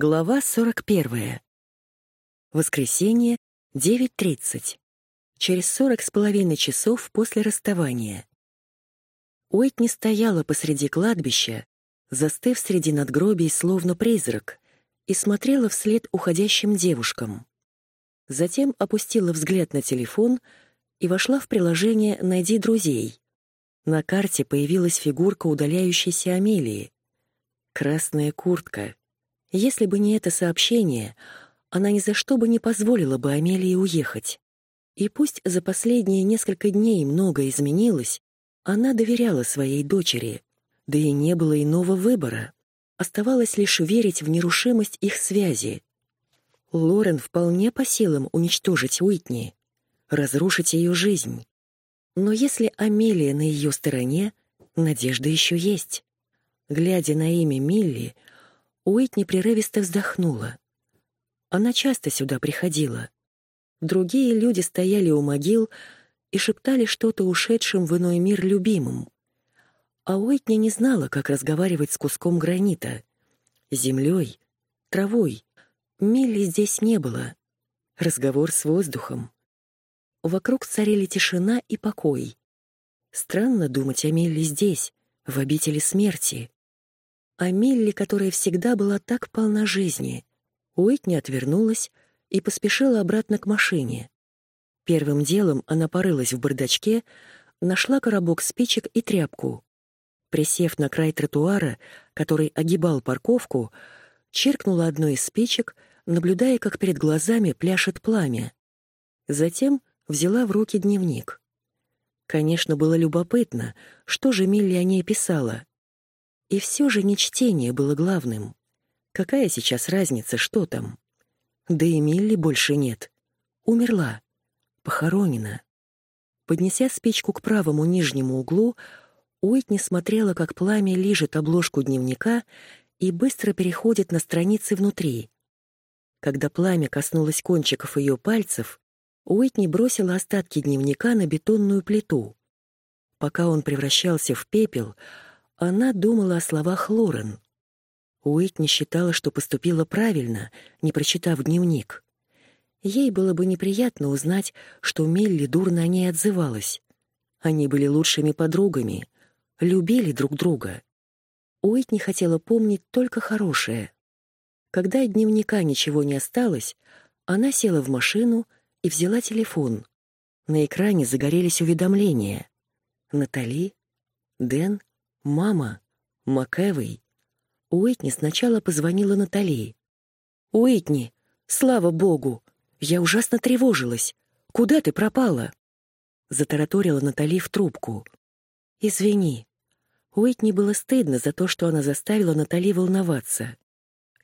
Глава 41. Воскресенье, 9.30. Через сорок с половиной часов после расставания. Уитни стояла посреди кладбища, застыв среди надгробий словно призрак, и смотрела вслед уходящим девушкам. Затем опустила взгляд на телефон и вошла в приложение «Найди друзей». На карте появилась фигурка удаляющейся Амелии. Красная куртка. Если бы не это сообщение, она ни за что бы не позволила бы Амелии уехать. И пусть за последние несколько дней многое изменилось, она доверяла своей дочери, да и не было иного выбора. Оставалось лишь верить в нерушимость их связи. Лорен вполне по силам уничтожить Уитни, разрушить ее жизнь. Но если Амелия на ее стороне, надежда еще есть. Глядя на имя Милли, Уитни прерывисто вздохнула. Она часто сюда приходила. Другие люди стояли у могил и шептали что-то ушедшим в иной мир любимым. А Уитни не знала, как разговаривать с куском гранита, землей, травой. Милли здесь не было. Разговор с воздухом. Вокруг царили тишина и покой. Странно думать о Милли здесь, в обители смерти. О Милли, которая всегда была так полна жизни. Уитни отвернулась и поспешила обратно к машине. Первым делом она порылась в бардачке, нашла коробок спичек и тряпку. Присев на край тротуара, который огибал парковку, чиркнула одной из спичек, наблюдая, как перед глазами пляшет пламя. Затем взяла в руки дневник. Конечно, было любопытно, что же Милли о ней писала. И все же не чтение было главным. Какая сейчас разница, что там? Да и Милли больше нет. Умерла. Похоронена. Поднеся спичку к правому нижнему углу, Уитни смотрела, как пламя лижет обложку дневника и быстро переходит на страницы внутри. Когда пламя коснулось кончиков ее пальцев, Уитни бросила остатки дневника на бетонную плиту. Пока он превращался в пепел, она думала о словах Лорен. Уитни считала, что поступила правильно, не прочитав дневник. Ей было бы неприятно узнать, что Мелли дурно о ней отзывалась. Они были лучшими подругами, любили друг друга. Уитни хотела помнить только хорошее. Когда от дневника ничего не осталось, она села в машину и взяла телефон. На экране загорелись уведомления. Натали, Дэн, мама, Макэвой. Уитни сначала позвонила Натали. «Уитни, слава богу! Я ужасно тревожилась. Куда ты пропала?» Затараторила Натали в трубку. «Извини». Уитни было стыдно за то, что она заставила Натали волноваться.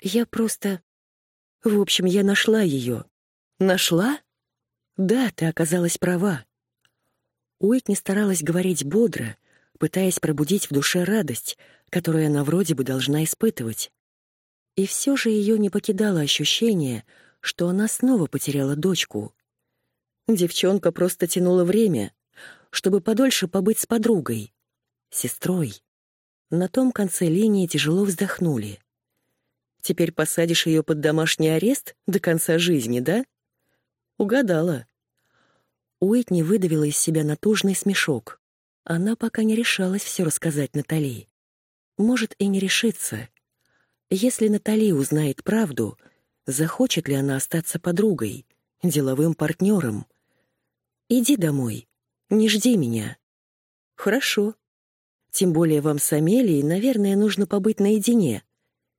«Я просто...» «В общем, я нашла ее». «Нашла?» «Да, ты оказалась права». Уитни старалась говорить бодро, пытаясь пробудить в душе радость, которую она вроде бы должна испытывать. И все же ее не покидало ощущение, что она снова потеряла дочку. Девчонка просто тянула время, чтобы подольше побыть с подругой, сестрой. На том конце линии тяжело вздохнули. Теперь посадишь ее под домашний арест до конца жизни, да? Угадала. Уитни выдавила из себя натужный смешок. Она пока не решалась все рассказать Натали. Может, и не решится. Если Натали узнает правду, захочет ли она остаться подругой, деловым партнером? Иди домой, не жди меня. Хорошо. Тем более вам с Амелией, наверное, нужно побыть наедине,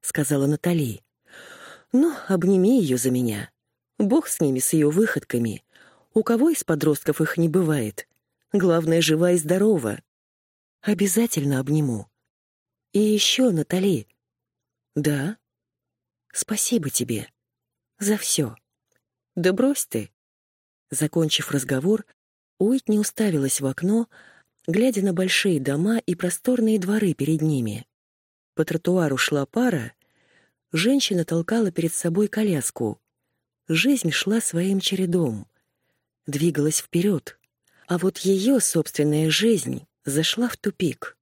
сказала Натали. Ну, обними ее за меня. Бог с ними, с ее выходками. У кого из подростков их не бывает? Главное, жива и здорова. Обязательно обниму. И еще, Натали. Да? Спасибо тебе. За все. Да брось ты. Закончив разговор, Уитни уставилась в окно, глядя на большие дома и просторные дворы перед ними. По тротуару шла пара, женщина толкала перед собой коляску. Жизнь шла своим чередом, двигалась вперед. А вот ее собственная жизнь зашла в тупик.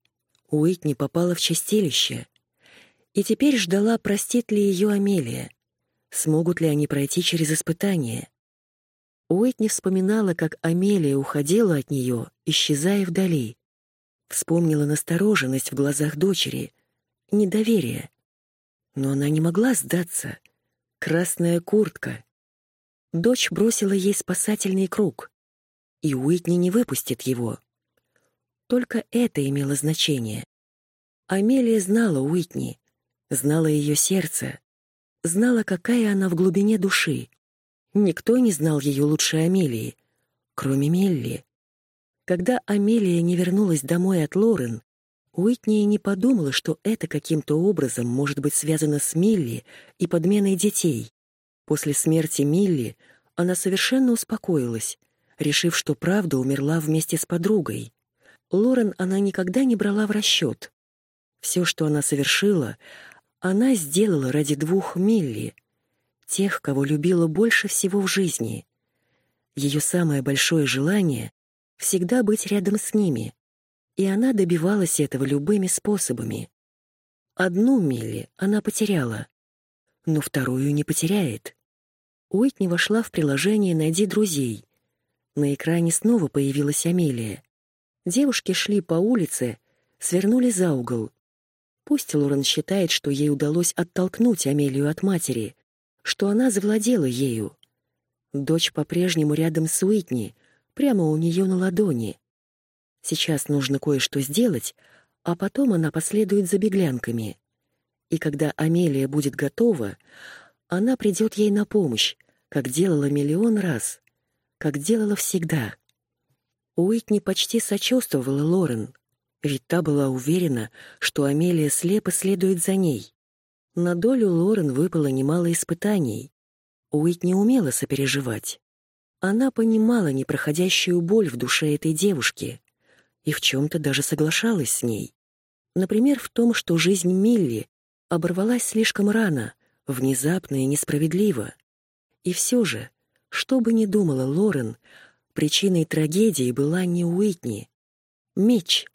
Уитни попала в чистилище. И теперь ждала, простит ли ее Амелия. Смогут ли они пройти через испытание? Уитни вспоминала, как Амелия уходила от нее, исчезая вдали. Вспомнила настороженность в глазах дочери, недоверие. Но она не могла сдаться. Красная куртка. Дочь бросила ей спасательный круг, и Уитни не выпустит его. Только это имело значение. Амелия знала Уитни, знала ее сердце, знала, какая она в глубине души. Никто не знал ее лучше Амелии, кроме Мелли. Когда Амелия не вернулась домой от Лорен, Уитни не подумала, что это каким-то образом может быть связано с Милли и подменой детей. После смерти Милли она совершенно успокоилась, решив, что правда умерла вместе с подругой. Лорен она никогда не брала в расчет. Все, что она совершила, она сделала ради двух Милли, тех, кого любила больше всего в жизни. Ее самое большое желание — всегда быть рядом с ними, и она добивалась этого любыми способами. Одну Милли она потеряла, но вторую не потеряет. Уитни вошла в приложение «Найди друзей». На экране снова появилась Амелия. Девушки шли по улице, свернули за угол. Пусть Лорен считает, что ей удалось оттолкнуть Амелию от матери, что она завладела ею. Дочь по-прежнему рядом с Уитни, прямо у нее на ладони. Сейчас нужно кое-что сделать, а потом она последует за беглянками. И когда Амелия будет готова, она придет ей на помощь, как делала миллион раз, как делала всегда. Уитни почти сочувствовала Лорен, ведь та была уверена, что Амелия слепо следует за ней. На долю Лорен выпало немало испытаний. Уитни умела сопереживать. Она понимала непроходящую боль в душе этой девушки и в чем-то даже соглашалась с ней. Например, в том, что жизнь Милли оборвалась слишком рано, внезапно и несправедливо. И все же, что бы ни думала Лорен, Причиной трагедии была не Уитни. Мич.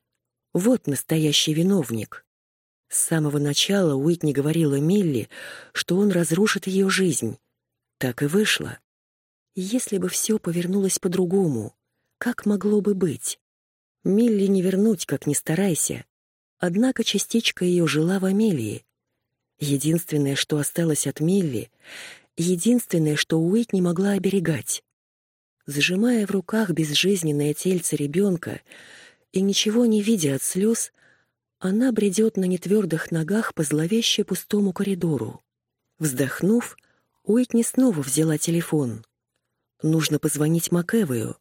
Вот настоящий виновник. С самого начала Уитни говорила Милли, что он разрушит ее жизнь. Так и вышло. Если бы все повернулось по-другому, как могло бы быть? Милли не вернуть, как ни старайся. Однако частичка ее жила в Амелии. Единственное, что осталось от Милли, единственное, что Уитни могла оберегать зажимая в руках безжизненное тельце ребенка и ничего не видя от слез, она бредет на нетвердых ногах по зловеще пустому коридору. Вздохнув, Уитни снова взяла телефон. Нужно позвонить Макэвою,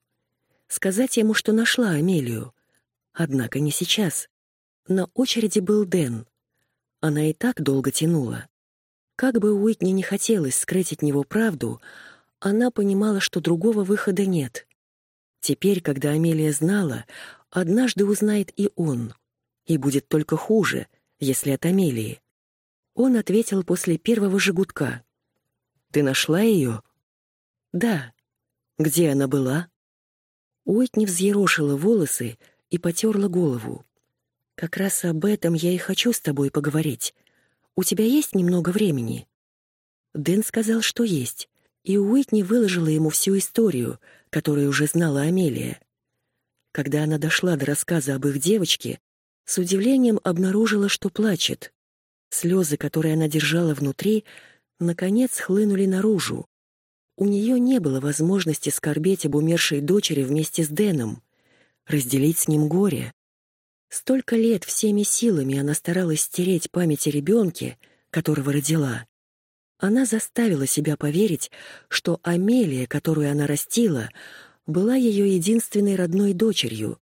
сказать ему, что нашла Амелию. Однако не сейчас. На очереди был Дэн. Она и так долго тянула. Как бы Уитни не хотелось скрыть от него правду, она понимала, что другого выхода нет. Теперь, когда Амелия знала, однажды узнает и он. И будет только хуже, если от Амелии. Он ответил после первого же гудка. «Ты нашла ее?» «Да». «Где она была?» Уитни взъерошила волосы и потерла голову. «Как раз об этом я и хочу с тобой поговорить. У тебя есть немного времени?» Дэн сказал, что есть и Уитни выложила ему всю историю, которую уже знала Амелия. Когда она дошла до рассказа об их девочке, с удивлением обнаружила, что плачет. Слезы, которые она держала внутри, наконец хлынули наружу. У нее не было возможности скорбеть об умершей дочери вместе с Дэном, разделить с ним горе. Столько лет всеми силами она старалась стереть память о ребенке, которого родила. Она заставила себя поверить, что Амелия, которую она растила, была ее единственной родной дочерью.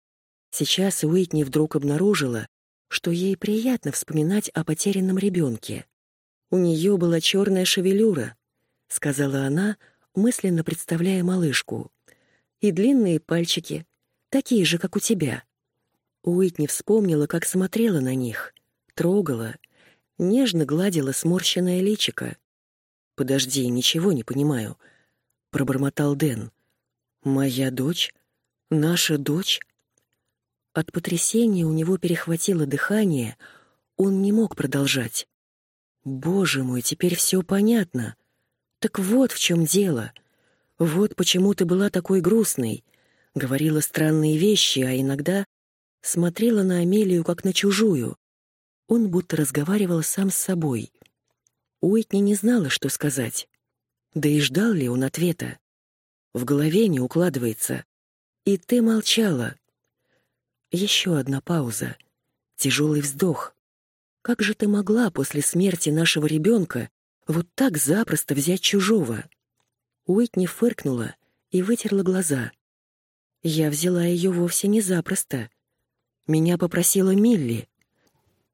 Сейчас Уитни вдруг обнаружила, что ей приятно вспоминать о потерянном ребенке. «У нее была черная шевелюра», — сказала она, мысленно представляя малышку. «И длинные пальчики, такие же, как у тебя». Уитни вспомнила, как смотрела на них, трогала, нежно гладила сморщенное личико. «Подожди, ничего не понимаю», — пробормотал Дэн. «Моя дочь? Наша дочь?» От потрясения у него перехватило дыхание, он не мог продолжать. Боже мой, теперь все понятно. Так вот в чем дело. Вот почему ты была такой грустной. Говорила странные вещи, а иногда смотрела на Амелию как на чужую. Он будто разговаривал сам с собой. Уитни не знала, что сказать. Да и ждал ли он ответа? В голове не укладывается. И ты молчала. Еще одна пауза. Тяжелый вздох. Как же ты могла после смерти нашего ребенка вот так запросто взять чужого? Уитни фыркнула и вытерла глаза. Я взяла ее вовсе не запросто. Меня попросила Милли.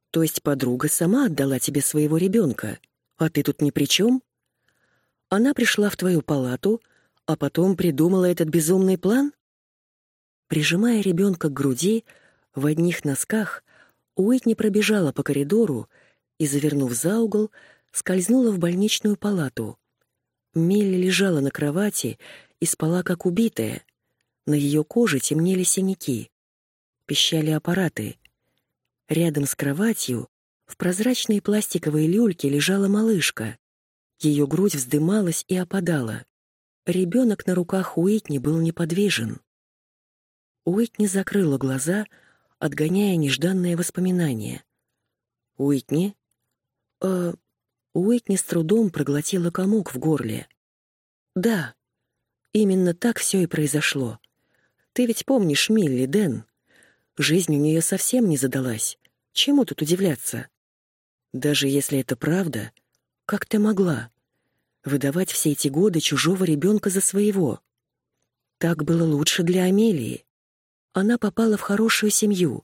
То есть подруга сама отдала тебе своего ребенка, а ты тут ни при чем? Она пришла в твою палату, а потом придумала этот безумный план? Прижимая ребенка к груди, в одних носках, Уитни пробежала по коридору и, завернув за угол, скользнула в больничную палату. Милли лежала на кровати и спала как убитая. На ее коже темнели синяки. Пищали аппараты. Рядом с кроватью в прозрачной пластиковой люльке лежала малышка. Ее грудь вздымалась и опадала. Ребенок на руках Уитни был неподвижен. Уитни закрыла глаза, отгоняя нежданные воспоминания. «Уитни?» «Э...» Уитни с трудом проглотила комок в горле. «Да, именно так все и произошло. Ты ведь помнишь Милли, Дэн? Жизнь у нее совсем не задалась. Чему тут удивляться? Даже если это правда, как ты могла выдавать все эти годы чужого ребенка за своего? Так было лучше для Амелии. Она попала в хорошую семью.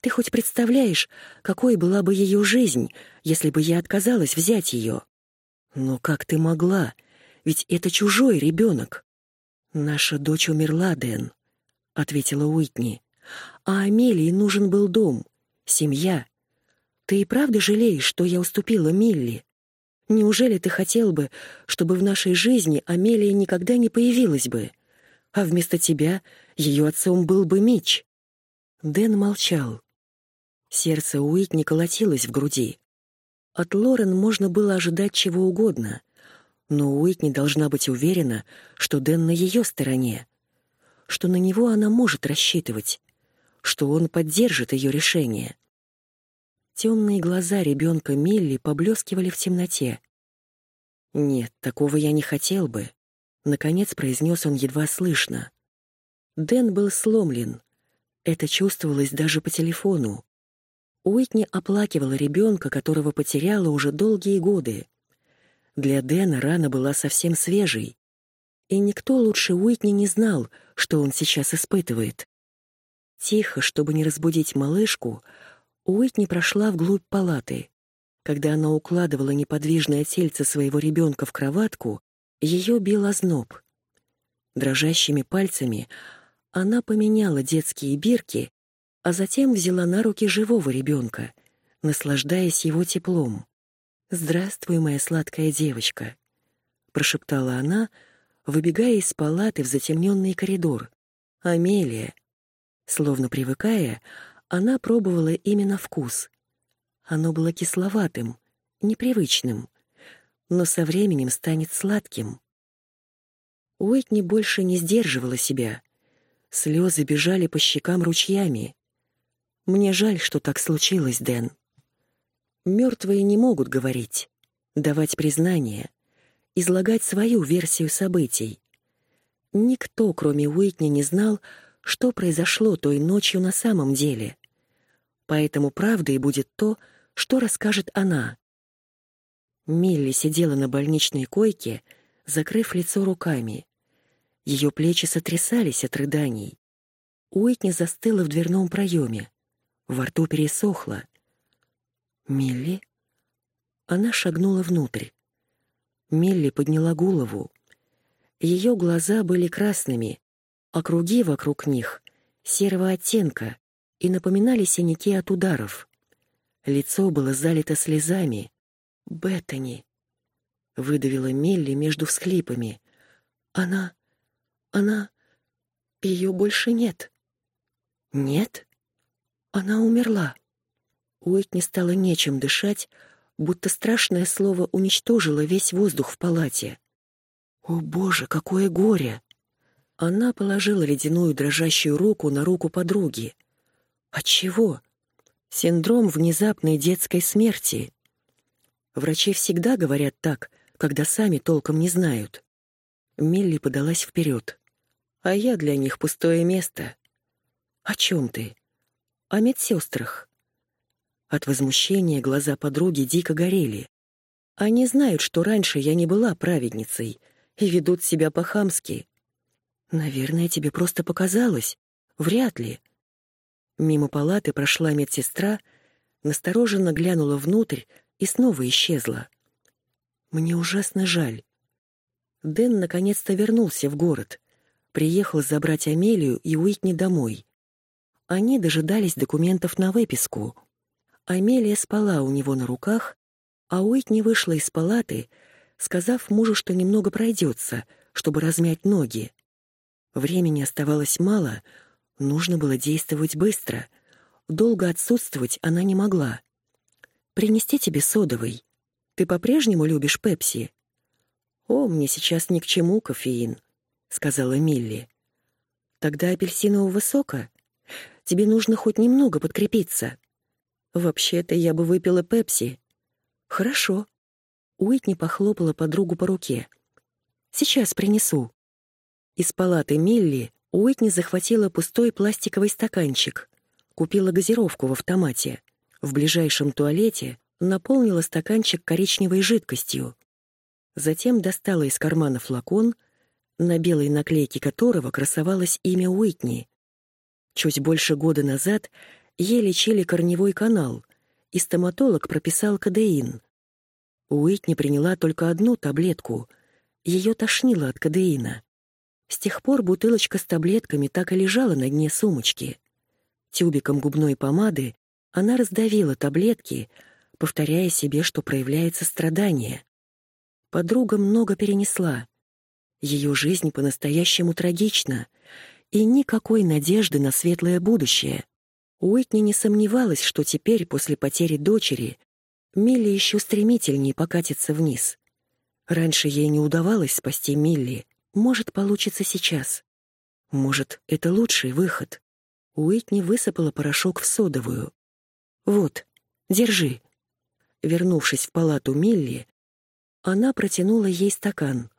Ты хоть представляешь, какой была бы ее жизнь, если бы я отказалась взять ее? Но как ты могла? Ведь это чужой ребенок. Наша дочь умерла, Дэн, ответила Уитни. А Амелии нужен был дом, семья. Ты и правда жалеешь, что я уступила Милли? Неужели ты хотел бы, чтобы в нашей жизни Амелия никогда не появилась бы? А вместо тебя ее отцом был бы Мич. Дэн молчал. Сердце Уитни колотилось в груди. От Лорен можно было ожидать чего угодно, но Уитни должна быть уверена, что Дэн на ее стороне, что на него она может рассчитывать, что он поддержит ее решение. Темные глаза ребенка Милли поблескивали в темноте. «Нет, такого я не хотел бы», — наконец произнес он едва слышно. Дэн был сломлен. Это чувствовалось даже по телефону. Уитни оплакивала ребенка, которого потеряла уже долгие годы. Для Дэна рана была совсем свежей. И никто лучше Уитни не знал, что он сейчас испытывает. Тихо, чтобы не разбудить малышку, Уитни прошла вглубь палаты. Когда она укладывала неподвижное тельце своего ребенка в кроватку, ее бил озноб. Дрожащими пальцами она поменяла детские бирки, а затем взяла на руки живого ребенка, наслаждаясь его теплом. «Здравствуй, моя сладкая девочка», — прошептала она, выбегая из палаты в затемненный коридор. «Амелия». Словно привыкая, она пробовала именно вкус. Оно было кисловатым, непривычным, но со временем станет сладким. Уитни больше не сдерживала себя — Слезы бежали по щекам ручьями. Мне жаль, что так случилось, Дэн. Мертвые не могут говорить, давать признание, излагать свою версию событий. Никто, кроме Уитни, не знал, что произошло той ночью на самом деле. Поэтому правдой будет то, что расскажет она. Милли сидела на больничной койке, закрыв лицо руками. Ее плечи сотрясались от рыданий. Уитни застыла в дверном проеме. Во рту пересохло. «Милли?» Она шагнула внутрь. Милли подняла голову. Ее глаза были красными, а круги вокруг них — серого оттенка и напоминали синяки от ударов. Лицо было залито слезами. «Беттани!» — выдавила Милли между всхлипами. «Она... Она... Ее больше нет. Нет? Она умерла. Уитни стало нечем дышать, будто страшное слово уничтожило весь воздух в палате. О, боже, какое горе! Она положила ледяную дрожащую руку на руку подруги. От чего? Синдром внезапной детской смерти. Врачи всегда говорят так, когда сами толком не знают. Милли подалась вперед. А я для них пустое место. О чем ты? О медсестрах. От возмущения глаза подруги дико горели. Они знают, что раньше я не была праведницей и ведут себя по-хамски. Наверное, тебе просто показалось. Вряд ли. Мимо палаты прошла медсестра, настороженно глянула внутрь и снова исчезла. Мне ужасно жаль. Дэн наконец-то вернулся в город. Приехал забрать Амелию и Уитни домой. Они дожидались документов на выписку. Амелия спала у него на руках, а Уитни вышла из палаты, сказав мужу, что немного пройдется, чтобы размять ноги. Времени оставалось мало — Нужно было действовать быстро. Долго отсутствовать она не могла. «Принести тебе содовый. Ты по-прежнему любишь Пепси?» «О, мне сейчас ни к чему кофеин», — сказала Милли. «Тогда апельсинового сока? Тебе нужно хоть немного подкрепиться». «Вообще-то я бы выпила Пепси». «Хорошо». Уитни похлопала подругу по руке. «Сейчас принесу». Из палаты Милли Уитни захватила пустой пластиковый стаканчик, купила газировку в автомате. В ближайшем туалете наполнила стаканчик коричневой жидкостью. Затем достала из кармана флакон, на белой наклейке которого красовалось имя Уитни. Чуть больше года назад ей лечили корневой канал, и стоматолог прописал кадеин. Уитни приняла только одну таблетку. Ее тошнило от кадеина. С тех пор бутылочка с таблетками так и лежала на дне сумочки. Тюбиком губной помады она раздавила таблетки, повторяя себе, что проявляется страдание. Подруга много перенесла. Ее жизнь по-настоящему трагична, и никакой надежды на светлое будущее. Уитни не сомневалась, что теперь, после потери дочери, Милли еще стремительнее покатится вниз. Раньше ей не удавалось спасти Милли. Может, получится сейчас. Может, это лучший выход. Уитни высыпала порошок в содовую. «Вот, держи». Вернувшись в палату Милли, она протянула ей стакан.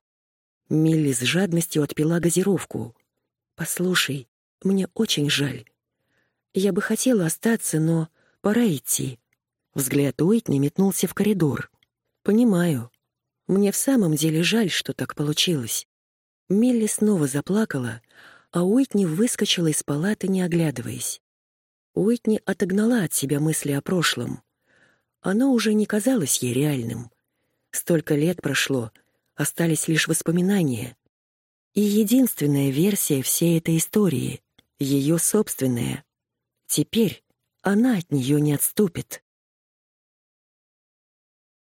Милли с жадностью отпила газировку. «Послушай, мне очень жаль. Я бы хотела остаться, но пора идти». Взгляд Уитни метнулся в коридор. «Понимаю. Мне в самом деле жаль, что так получилось. Милли снова заплакала, а Уитни выскочила из палаты, не оглядываясь. Уитни отогнала от себя мысли о прошлом. Оно уже не казалось ей реальным. Столько лет прошло, остались лишь воспоминания. И единственная версия всей этой истории — ее собственная. Теперь она от нее не отступит.